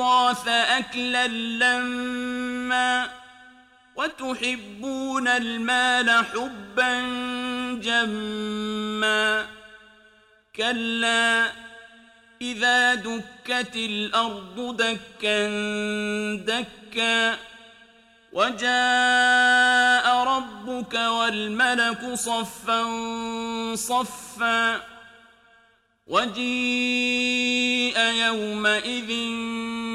التراث أكلا لما وتحبون المال حبا جما كلا إذا دكت الأرض دكا دكا وجاء ربك والملك صفا صفا وجيء يومئذ